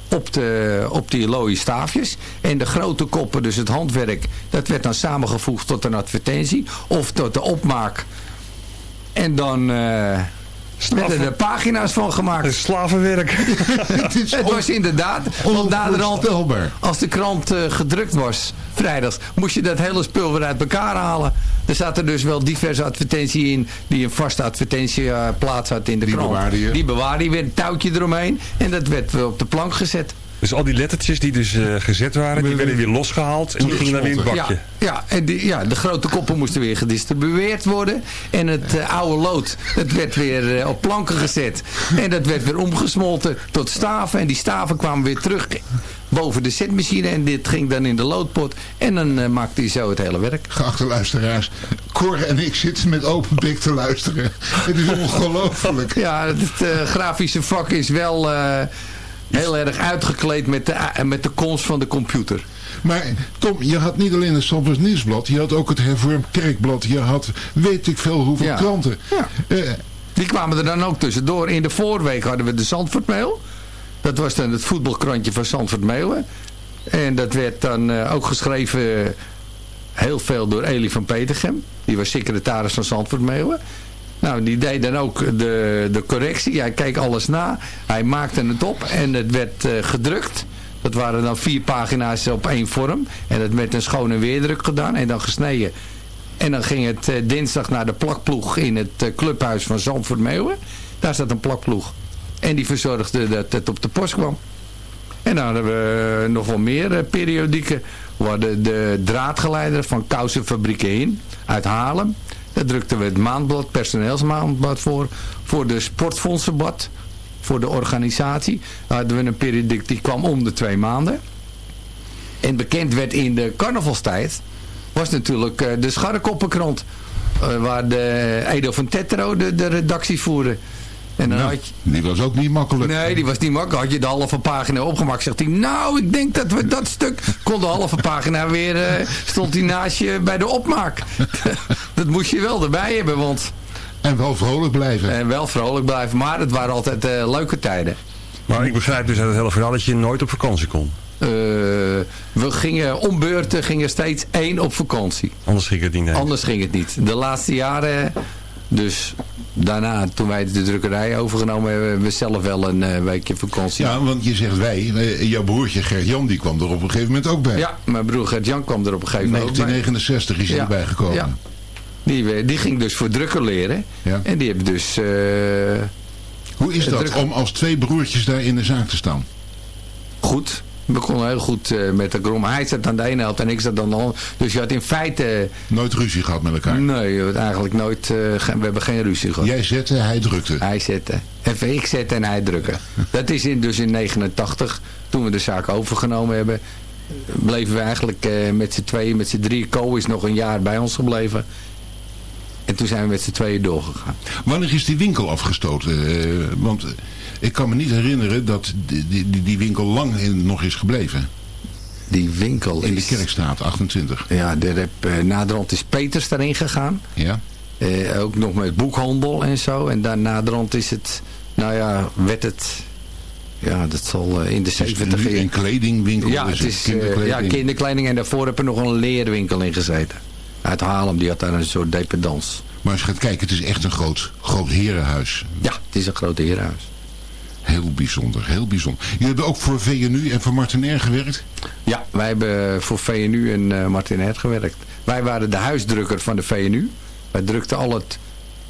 op, de, op die looie staafjes. En de grote koppen, dus het handwerk, dat werd dan samengevoegd tot een advertentie. Of tot de opmaak En dan... eh werden er pagina's van gemaakt. Slavenwerk. Het is Het was inderdaad, want naderhand, als de krant eh, gedrukt was, vrijdags, moest je dat hele spul weer uit elkaar halen. Er zaten dus wel diverse advertenties in, die een vaste advertentieplaats had in de Die krant. bewaarde je? Die bewaarde je weer een touwtje eromheen en dat werd weer op de plank gezet. Dus al die lettertjes die dus eh, gezet waren, die werden weer losgehaald en die gingen dan weer in het bakje. Ja, ja, en die, ja, de grote koppen moesten weer gedistribueerd worden. En het eh, oude lood, dat werd weer eh, op planken gezet. En dat werd weer omgesmolten tot staven. En die staven kwamen weer terug boven de zetmachine. En dit ging dan in de loodpot. En dan eh, maakte hij zo het hele werk. Geachte luisteraars, Cor en ik zitten met open bek te luisteren. Het is ongelooflijk. Ja, het eh, grafische vak is wel eh, heel erg uitgekleed met de, eh, met de komst van de computer. Maar Tom, je had niet alleen het Stamford Nieuwsblad, je had ook het Hervormd Kerkblad, je had weet ik veel hoeveel Ja. kranten. Ja. Eh, Die kwamen er dan ook tussendoor. In de voorweek hadden we de Zandvoort Mail. Dat was dan het voetbalkrantje van Zandvoort. En dat werd dan eh, ook geschreven heel veel door Elie van Petergem. Die was secretaris van Zandvoort Mailen. Nou, die deed dan ook de, de correctie. Hij keek alles na. Hij maakte het op en het werd eh, gedrukt. Dat waren dan vier pagina's op één vorm. En dat werd een schone weerdruk gedaan en dan gesneden. En dan ging het eh, dinsdag naar de plakploeg in het eh, clubhuis van Zandvoort. Daar zat een plakploeg. En die verzorgde dat het op de post kwam. En dan hadden we nog wel meer periodieken. We hadden de draadgeleider van Kousenfabriek in uit Haarlem. Daar drukten we het maandblad, personeelsmaandblad voor. Voor de sportfondsenblad. Voor de organisatie. Daar hadden we een periodiek die kwam om de twee maanden. En bekend werd in de carnavalstijd was natuurlijk eh, de Scharrekoppenkrant. eh, waar de Edo van Tetro de, de redactie voerde. En dan nou, had je, die was ook niet makkelijk. Nee, die was niet makkelijk. Had je de halve pagina opgemaakt, zegt hij... Nou, ik denk dat we dat stuk... Kon de halve pagina weer... eh, stond hij naast je bij de opmaak. dat moest je wel erbij hebben, want... En wel vrolijk blijven. En wel vrolijk blijven. Maar het waren altijd eh, leuke tijden. Maar ik begrijp dus uit het hele verhaal dat je nooit op vakantie kon. Eh, we gingen om beurten, gingen steeds één op vakantie. Anders ging het niet heen. Anders ging het niet. De laatste jaren, dus daarna, toen wij de drukkerij overgenomen hebben, hebben we zelf wel een eh, weekje vakantie. Ja, want je zegt wij, eh, jouw broertje Gert-Jan die kwam er op een gegeven moment ook bij. Ja, mijn broer Gert-Jan kwam er op een gegeven moment ook bij. 1969 is hij Ja, erbij gekomen. ja. Die, eh, die ging dus voor drukker leren. Ja. En die hebben dus... Hoe is dat om als twee broertjes daar in de zaak te staan? goed. We konden heel goed eh, met de grom. Hij zat aan de ene helft en ik zat aan de andere. Dus je had in feite... Nooit ruzie gehad met elkaar. nee, had eigenlijk nooit... eh, we hebben geen ruzie gehad. Jij zette, hij drukte. Hij zette. Even ik zetten en hij drukken. Dat is in, dus in 89, toen we de zaak overgenomen hebben, bleven we eigenlijk eh, met z'n tweeën, met z'n drieën. Co is nog een jaar bij ons gebleven. En toen zijn we met z'n tweeën doorgegaan. Wanneer is die winkel afgestoten? Want ik kan me niet herinneren dat die, die, die winkel lang in, nog is gebleven. Die winkel In de is... Kerkstraat, 28. Ja, daar heb, eh, naderhand is Peters daarin gegaan. Ja? Eh, ook nog met boekhandel en zo. En dan naderhand is het... Nou ja, werd het... Ja, dat zal eh, in de Het is 70 nu een kledingwinkel. Ja, dus het is kinderkleding. ja, kinderkleding. En daarvoor heb er nog een leerwinkel in gezeten. Uit Haarlem, die had daar een soort dependance. Maar als je gaat kijken, het is echt een groot, groot herenhuis. Ja, het is een groot herenhuis. Heel bijzonder, heel bijzonder. Jullie hebben ook voor VNU en voor Martin R. gewerkt? Ja, wij hebben voor VNU en uh, Martin Hert gewerkt. Wij waren de huisdrukker van de VNU. Wij drukten al het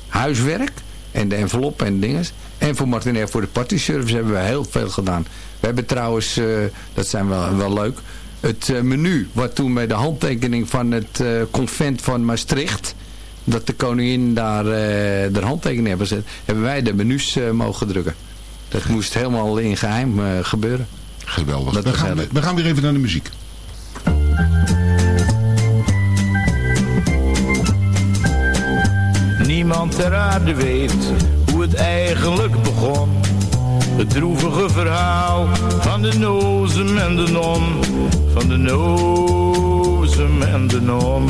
huiswerk en de envelop en dingen. En voor Martin voor de party service hebben we heel veel gedaan. We hebben trouwens, uh, dat zijn wel, wel leuk, het uh, menu wat toen met de handtekening van het convent van Maastricht dat de koningin daar de handtekening hebben gezet, hebben wij de menus mogen drukken. Dat moest helemaal in geheim uh, gebeuren. Geweldig. We gaan, we gaan weer even naar de muziek. Niemand ter aarde weet hoe het eigenlijk begon. Het droevige verhaal van de nozem en de non. Van de nozem en de non.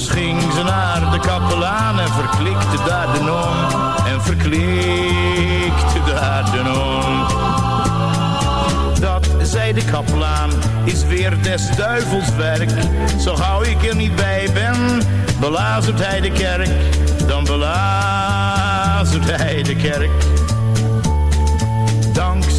Dus ging ze naar de kapelaan en verklikte daar de non. En verklikte daar de non. Dat, zei de kapelaan, is weer des duivels werk. Zo gauw ik er niet bij ben, belazert hij de kerk. Dan belazert hij de kerk.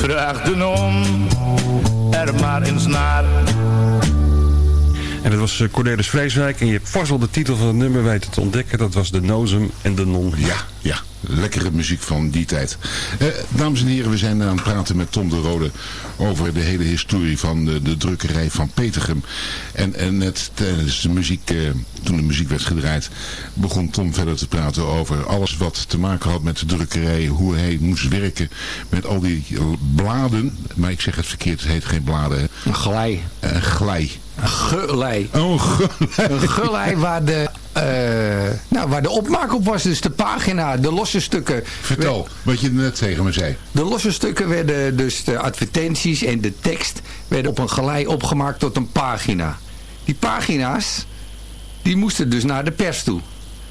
Vraag de non er maar eens naar. En dat was eh, Cornelis Vreeswijk. En je hebt vast wel de titel van het nummer weten te ontdekken. Dat was De Nozem en de Non. Ja, ja. Lekkere muziek van die tijd. Eh, dames en heren, we zijn aan het praten met Tom de Rode over de hele historie van de, de drukkerij van Petergem. En, en net tijdens de muziek, eh, toen de muziek werd gedraaid, begon Tom verder te praten over alles wat te maken had met de drukkerij. Hoe hij moest werken met al die bladen. Maar ik zeg het verkeerd, het heet geen bladen. Een glij. Een glij. Een gelei. Oh, een glij. Een gelei waar de, eh, nou, waar de opmaak op was. Dus de pagina, de losse stukken. Vertel, wat je net tegen me zei. De losse stukken werden dus de advertenties en de tekst werden op een gelei opgemaakt tot een pagina. Die pagina's, die moesten dus naar de pers toe.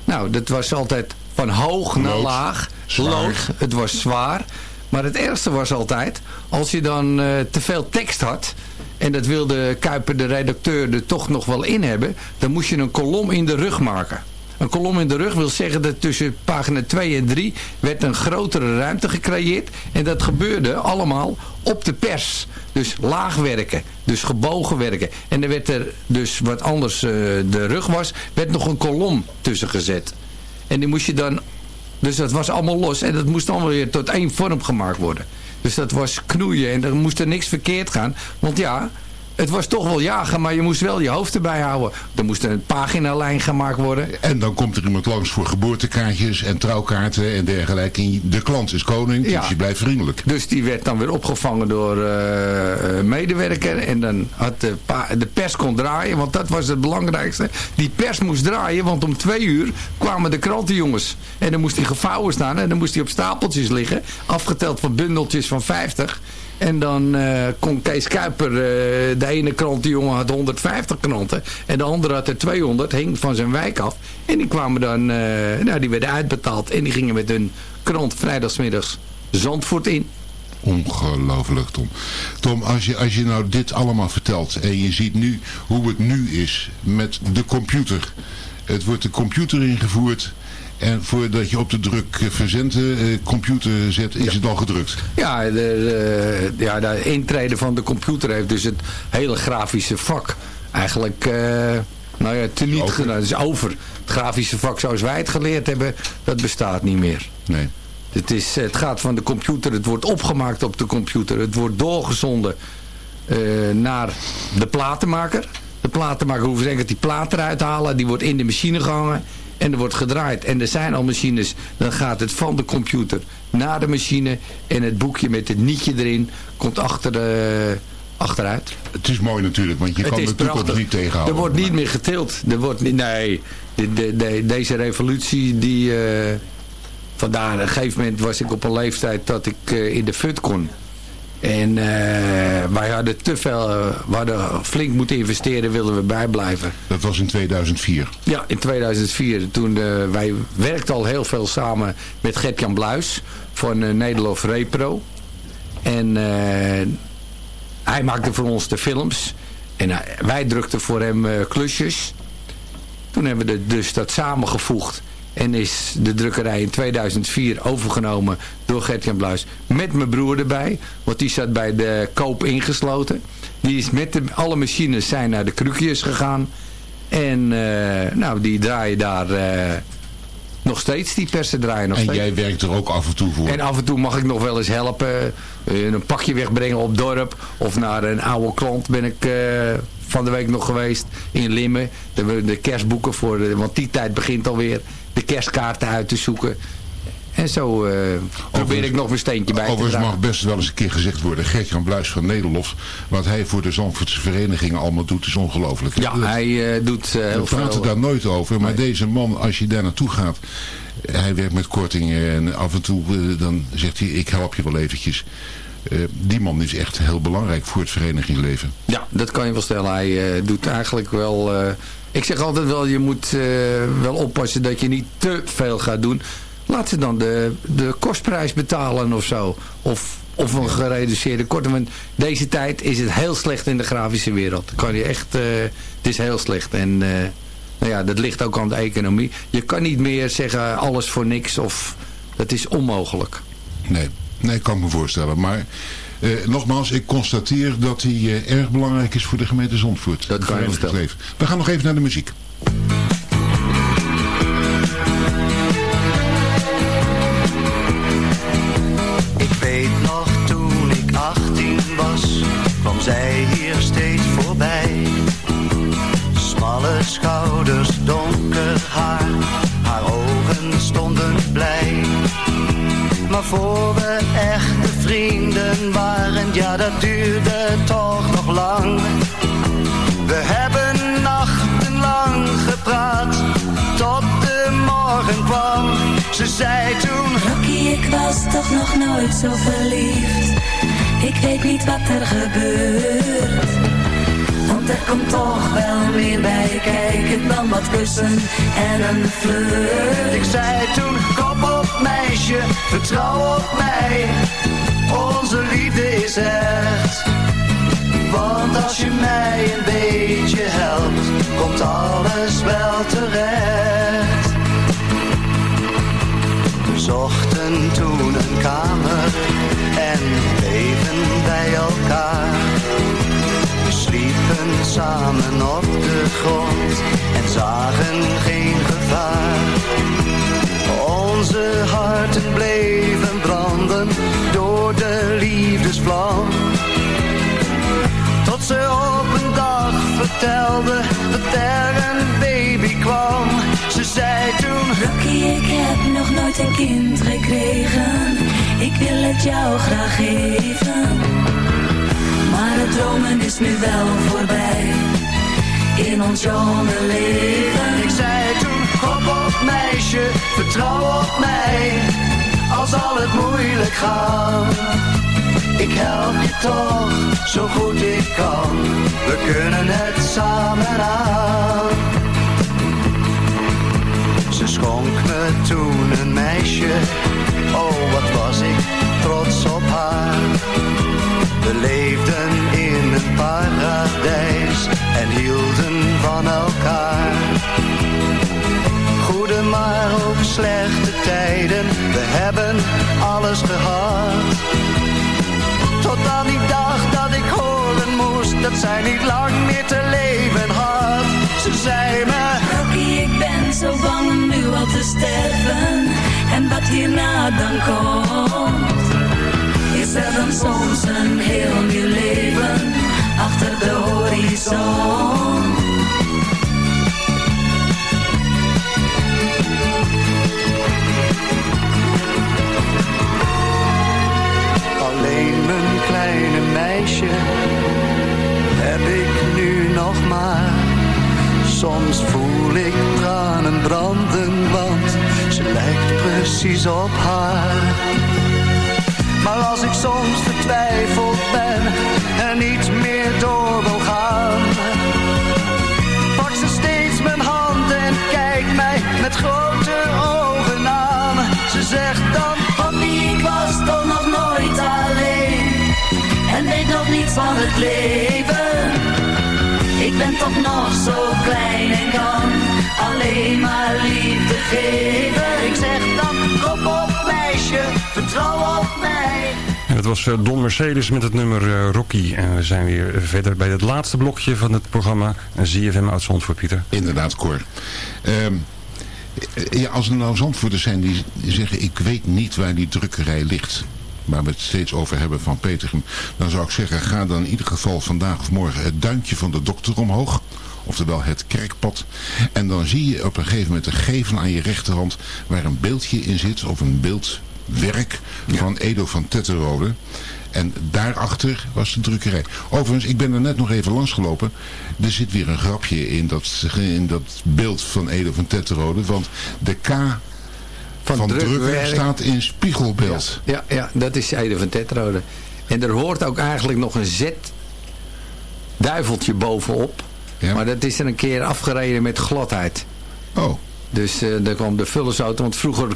Nou, dat was altijd van hoog naar Lood, laag. zwaar. Lood, het was zwaar. Maar het ergste was altijd, als je dan eh, te veel tekst had... en dat wilde Kuiper, de redacteur, er toch nog wel in hebben... dan moest je een kolom in de rug maken. Een kolom in de rug wil zeggen dat tussen pagina 2 en 3 werd een grotere ruimte gecreëerd. En dat gebeurde allemaal op de pers. Dus laag werken, dus gebogen werken. En er werd er dus wat anders eh, de rug was, werd nog een kolom tussen gezet. En die moest je dan, dus dat was allemaal los. En dat moest allemaal weer tot één vorm gemaakt worden. Dus dat was knoeien en er moest er niks verkeerd gaan. Want ja, het was toch wel jagen, maar je moest wel je hoofd erbij houden. Er moest een paginalijn gemaakt worden. En dan komt er iemand langs voor geboortekaartjes en trouwkaarten en dergelijke. De klant is koning, dus Ja. je blijft vriendelijk. Dus die werd dan weer opgevangen door een medewerker. En dan had de, de pers kon draaien, want dat was het belangrijkste. Die pers moest draaien, want om twee uur kwamen de krantenjongens. En dan moest hij gevouwen staan en dan moest hij op stapeltjes liggen. Afgeteld van bundeltjes van 50. En dan uh, kon Kees Kuiper, uh, de ene krantenjongen had 150 kranten. En de andere had er 200, hing van zijn wijk af. En die kwamen dan, uh, nou die werden uitbetaald. En die gingen met hun krant vrijdagsmiddags Zandvoort in. Ongelooflijk, Tom. Tom, als je, als je nou dit allemaal vertelt en je ziet nu hoe het nu is met de computer. Het wordt de computer ingevoerd en voordat je op de druk verzenden eh, computer zet, is het al gedrukt. Ja de, de, ja, de intrede van de computer heeft dus het hele grafische vak eigenlijk... Uh, nou ja, teniet gedaan. Het is over. Het grafische vak zoals wij het geleerd hebben, dat bestaat niet meer. Nee. Het, is, het gaat van de computer, het wordt opgemaakt op de computer. Het wordt doorgezonden uh, naar de platenmaker. De platenmaker hoeft enkel die plaat eruit te halen. Die wordt in de machine gehangen. En er wordt gedraaid. En er zijn al machines. Dan gaat het van de computer naar de machine. En het boekje met het nietje erin komt achter de, achteruit. Het is mooi natuurlijk. Want je het kan de toekomst niet tegenhouden. Er wordt niet meer getild. Er wordt niet, nee. De, de, de, deze revolutie die... Uh, vandaar, op een gegeven moment was ik op een leeftijd dat ik uh, in de fut kon. En uh, wij hadden te veel, uh, we hadden flink moeten investeren, wilden we bijblijven. Dat was in 2004? Ja, in 2004. Toen, uh, wij werkten al heel veel samen met Gert-Jan Bluis van uh, Nederlof Repro. En hij maakte voor ons de films. En wij drukten voor hem klusjes. Toen hebben we dus dat samengevoegd. En is de drukkerij in 2004 overgenomen door Gert-Jan Bluis. Met mijn broer erbij. Want die zat bij de koop ingesloten. Die is met de, alle machines zijn naar de krukjes gegaan. En uh, nou, die draaien daar uh, nog steeds. Die persen draaien nog en steeds. jij werkt er ook af en toe voor? En af en toe mag ik nog wel eens helpen. Uh, een pakje wegbrengen op dorp. Of naar een oude klant ben ik van de week nog geweest. In Limmen. De, de kerstboeken voor... De, want die tijd begint alweer de kerstkaarten uit te zoeken. En zo uh, probeer ik nog mijn steentje bij te dragen. Overigens mag best wel eens een keer gezegd worden. Gertjan Bluis van Nederlof. Wat hij voor de Zandvoortse verenigingen allemaal doet is ongelooflijk. Ja, hij uh, doet uh, heel We praten daar nooit over. Maar nee. deze man, als je daar naartoe gaat. Hij werkt met kortingen. En af en toe dan zegt hij ik help je wel eventjes. Uh, die man is echt heel belangrijk voor het verenigingsleven. Ja, dat kan je wel stellen. Hij uh, doet eigenlijk wel... Uh, ik zeg altijd wel, je moet wel oppassen dat je niet te veel gaat doen. Laat ze dan de, de kostprijs betalen of zo. Of, of een gereduceerde korting. Want deze tijd is het heel slecht in de grafische wereld. Kan je echt, het is heel slecht. En nou ja, dat ligt ook aan de economie. Je kan niet meer zeggen alles voor niks. Of dat is onmogelijk. Nee. Nee, ik kan ik me voorstellen. Maar eh, nogmaals, ik constateer dat hij eh, erg belangrijk is voor de gemeente Zandvoort. Dat kan je stellen. We gaan nog even naar de muziek. Ik weet nog toen ik 18 was, kwam zij hier steeds voorbij. Smalle schouders, donker haar, haar ogen stonden blij. Maar voor we echte vrienden waren, ja dat duurde toch nog lang. We hebben nachtenlang gepraat, tot de morgen kwam. Ze zei toen... Rocky, ik was toch nog nooit zo verliefd. Ik weet niet wat er gebeurt. Want er komt toch wel meer bij kijken dan wat kussen en een flirt. Ik zei toen, kop op meisje, vertrouw op mij. Onze liefde is echt. Want als je mij een beetje helpt, komt alles wel terecht. We zochten toen een kamer en bleven bij elkaar. We sliepen samen op de grond en zagen geen gevaar. Harten bleven branden door de liefdesvlam. Tot ze op een dag vertelde dat er een baby kwam. Ze zei toen... Rocky, ik heb nog nooit een kind gekregen. Ik wil het jou graag geven. Maar het dromen is nu wel voorbij. In ons jonge leven. Ik zei toen, meisje, vertrouw op mij. Al zal het moeilijk gaan. Ik help je toch, zo goed ik kan. We kunnen het samen aan. Ze schonk me toen een meisje. Oh, wat was ik trots op haar. We leefden in een paradijs en hielden van elkaar. Maar ook slechte tijden, we hebben alles gehad. Tot aan die dag dat ik horen moest dat zij niet lang meer te leven had. Ze zei me, Rocky, ik ben zo bang om nu al te sterven. En wat hierna dan komt. Is er dan soms een heel nieuw leven achter de horizon? Kleine meisje heb ik nu nog maar. Soms voel ik tranen branden, want ze lijkt precies op haar. Maar als ik soms vertwijfeld ben en niet meer door Nog zo klein en kan alleen maar liefde geven. ik zeg dan, kom op meisje, vertrouw op mij. En dat was eh, Don Mercedes met het nummer eh, Rocky. En we zijn weer verder bij het laatste blokje van het programma ZFM uit Zandvoort, Pieter. Inderdaad, Cor. Ehm, ja, als er nou Zandvoorters zijn die zeggen... ik weet niet waar die drukkerij ligt... waar we het steeds over hebben van Petergem... dan zou ik zeggen, ga dan in ieder geval vandaag of morgen... het duimpje van de dokter omhoog. Oftewel het kerkpad. En dan zie je op een gegeven moment een gevel aan je rechterhand... waar een beeldje in zit, of een beeldwerk van Edo van Tetterode... En daarachter was de drukkerij. Overigens, ik ben er net nog even langsgelopen. Er zit weer een grapje in dat, in dat beeld van Edo van Tetterode. Want de K van, van drukwerk. staat in spiegelbeeld. Ja, ja, dat is Ede van Tetrode. En er hoort ook eigenlijk nog een Z duiveltje bovenop. Maar dat is er een keer afgereden met gladheid. Oh. Dus eh daar kwam de vullersauto, want vroeger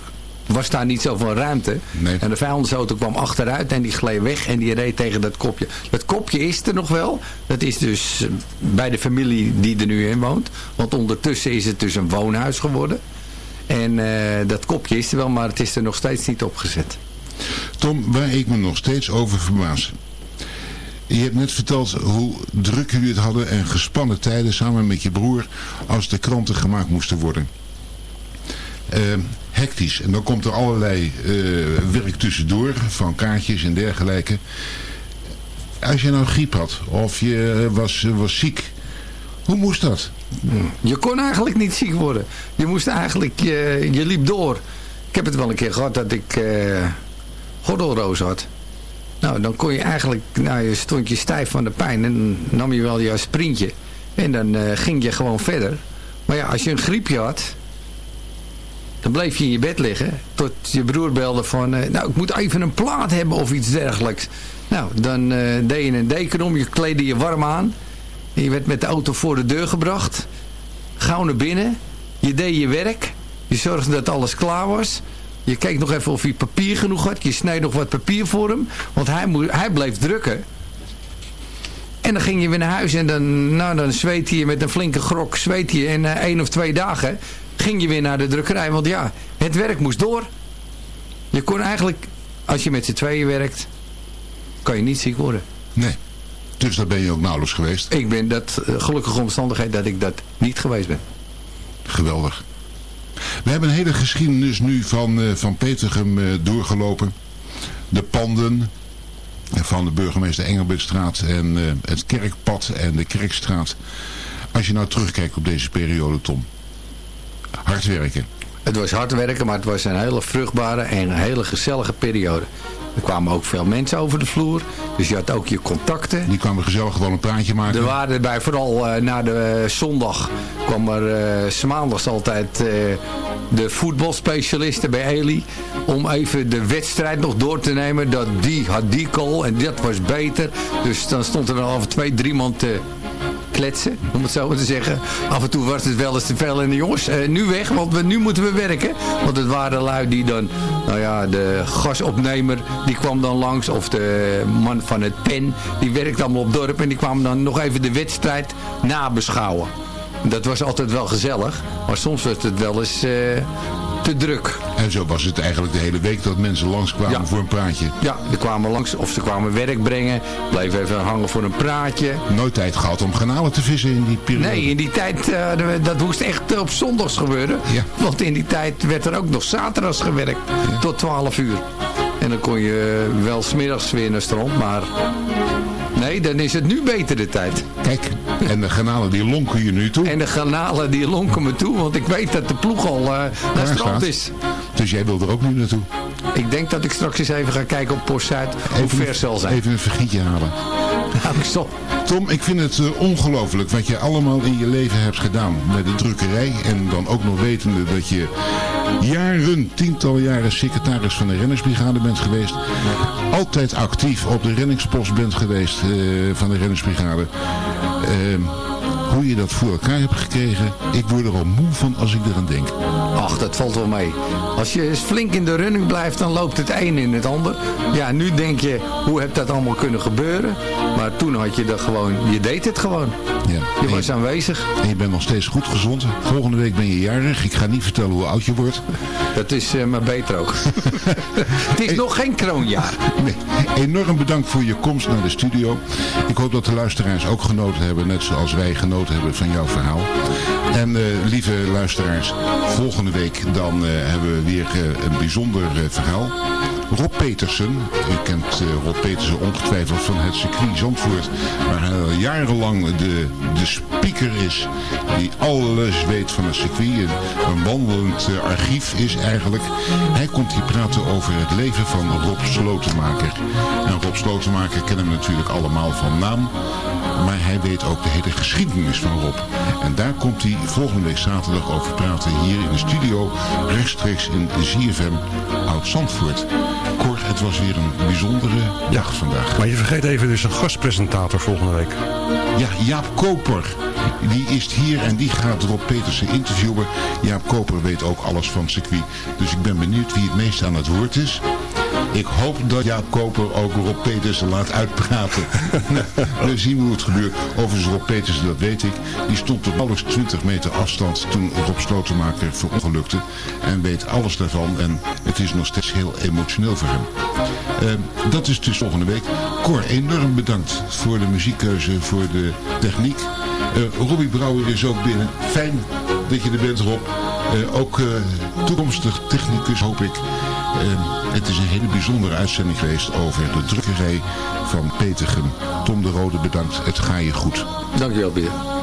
was daar niet zoveel ruimte. En de vijandsauto kwam achteruit en die gleed weg en die reed tegen dat kopje. Dat kopje is er nog wel. Dat is dus eh, bij de familie die er nu in woont. Want ondertussen is het dus een woonhuis geworden. En eh, dat kopje is er wel, maar het is er nog steeds niet opgezet. Tom, waar ik me nog steeds over verbaas. Je hebt net verteld hoe druk jullie het hadden en gespannen tijden samen met je broer als de kranten gemaakt moesten worden. Eh, hectisch. En dan komt er allerlei eh, werk tussendoor van kaartjes en dergelijke. Als je nou griep had of je was, was ziek, hoe moest dat? Je kon eigenlijk niet ziek worden. Je moest eigenlijk, je, je liep door. Ik heb het wel een keer gehad dat ik eh gordelroos had. Nou, dan kon je eigenlijk, nou, je stond je stijf van de pijn en nam je wel je sprintje. En dan eh, ging je gewoon verder. Maar ja, als je een griepje had, dan bleef je in je bed liggen. Tot je broer belde van, eh, nou, ik moet even een plaat hebben of iets dergelijks. Nou, dan eh, deed je een deken om, je kleedde je warm aan. Je werd met de auto voor de deur gebracht. Gauw naar binnen. Je deed je werk. Je zorgde dat alles klaar was. Je keek nog even of hij papier genoeg had. Je sneed nog wat papier voor hem. Want hij, moest, hij bleef drukken. En dan ging je weer naar huis. En dan, nou, dan zweet je met een flinke grok. Zweet je. En uh, één of twee dagen ging je weer naar de drukkerij. Want ja, het werk moest door. Je kon eigenlijk, als je met z'n tweeën werkt, kan je niet ziek worden. Nee. Dus daar ben je ook nauwelijks geweest. Ik ben dat uh, gelukkige omstandigheid dat ik dat niet geweest ben. Geweldig. We hebben een hele geschiedenis nu van, uh, van Petergem uh, doorgelopen. De panden van de burgemeester Engelbertstraat en uh, het kerkpad en de kerkstraat. Als je nou terugkijkt op deze periode, Tom. Hard werken. Het was hard werken, maar het was een hele vruchtbare en een hele gezellige periode. Er kwamen ook veel mensen over de vloer. Dus je had ook je contacten. Die kwamen gezellig gewoon een praatje maken. Er waren bij, vooral uh, na de zondag, kwam er uh, s maandags altijd uh, de voetbalspecialisten bij Eli. Om even de wedstrijd nog door te nemen. Dat die had die goal en dat was beter. Dus dan stond er wel over twee, drie man te om het zo te zeggen. Af en toe was het wel eens te veel en de jongens, uh, nu weg, want we, nu moeten we werken. Want het waren lui die dan, nou ja, de gasopnemer, die kwam dan langs. Of de man van het pen, die werkte allemaal op dorp. En die kwamen dan nog even de wedstrijd nabeschouwen. Dat was altijd wel gezellig. Maar soms was het wel eens... Uh, te druk. En zo was het eigenlijk de hele week dat mensen langskwamen ja. voor een praatje. Ja, die kwamen langs of ze kwamen werk brengen. Bleven even hangen voor een praatje. Nooit tijd gehad om kanalen te vissen in die periode? Nee, in die tijd, uh, dat moest echt op zondags gebeuren. Ja. Want in die tijd werd er ook nog zaterdags gewerkt. Ja. Tot 12 uur. En dan kon je wel smiddags weer naar strand, maar... Nee, dan is het nu beter de tijd. Kijk, en de granalen die lonken je nu toe. En de granalen die lonken me toe, want ik weet dat de ploeg al uh, naar strand is. Dus jij wil er ook nu naartoe? Ik denk dat ik straks eens even ga kijken op Post Zuid hoe ver zal zijn. Even een vergietje halen. Stop. Tom, ik vind het uh, ongelooflijk wat je allemaal in je leven hebt gedaan met de drukkerij. En dan ook nog wetende dat je jaren, tientallen jaren secretaris van de rennersbrigade bent geweest. Altijd actief op de renningspost bent geweest uh, van de rennersbrigade. Uh, hoe je dat voor elkaar hebt gekregen, ik word er al moe van als ik eraan denk. Ach, dat valt wel mee. Als je flink in de running blijft, dan loopt het een in het ander. Ja, nu denk je, hoe heb dat allemaal kunnen gebeuren? Maar toen had je dat gewoon, je deed het gewoon. Ja. Je was aanwezig. En je bent nog steeds goed gezond. Volgende week ben je jarig. Ik ga niet vertellen hoe oud je wordt. Dat is uh, maar beter ook. het is nog geen kroonjaar. Nee. Enorm bedankt voor je komst naar de studio. Ik hoop dat de luisteraars ook genoten hebben, net zoals wij genoten hebben van jouw verhaal. En uh, lieve luisteraars, volgende week dan uh, hebben we weer een bijzonder verhaal. Rob Petersen, u kent uh, Rob Petersen ongetwijfeld van het circuit Zandvoort, waar hij al jarenlang de, de speaker is, die alles weet van het circuit, en een wandelend uh, archief is eigenlijk. Hij komt hier praten over het leven van Rob Slotenmaker. En Rob Slotenmaker kennen we natuurlijk allemaal van naam, maar hij weet ook de hele geschiedenis van Rob. En daar komt hij volgende week zaterdag over praten hier in de studio, rechtstreeks in ZFM Oud-Zandvoort. Cor, het was weer een bijzondere dag ja, vandaag. Maar je vergeet even dus een gastpresentator volgende week. Ja, Jaap Koper. Die is hier en die gaat Rob Petersen interviewen. Jaap Koper weet ook alles van circuit. Dus ik ben benieuwd wie het meest aan het woord is. Ik hoop dat Jaap Koper ook Rob Petersen laat uitpraten. We zien hoe het gebeurt. Overigens Rob Petersen, dat weet ik. Die stond op alles 20 meter afstand toen Rob Slotenmaker verongelukte. En weet alles daarvan. En het is nog steeds heel emotioneel voor hem. Uh, dat is dus volgende week. Cor, enorm bedankt voor de muziekkeuze, voor de techniek. Uh, Robbie Brouwer is ook binnen. Fijn dat je er bent, Rob. Uh, ook toekomstig technicus, hoop ik. Het is een hele bijzondere uitzending geweest over de drukkerij van Petergem. Tom de Rode, bedankt. Het ga je goed. Dankjewel, Peter.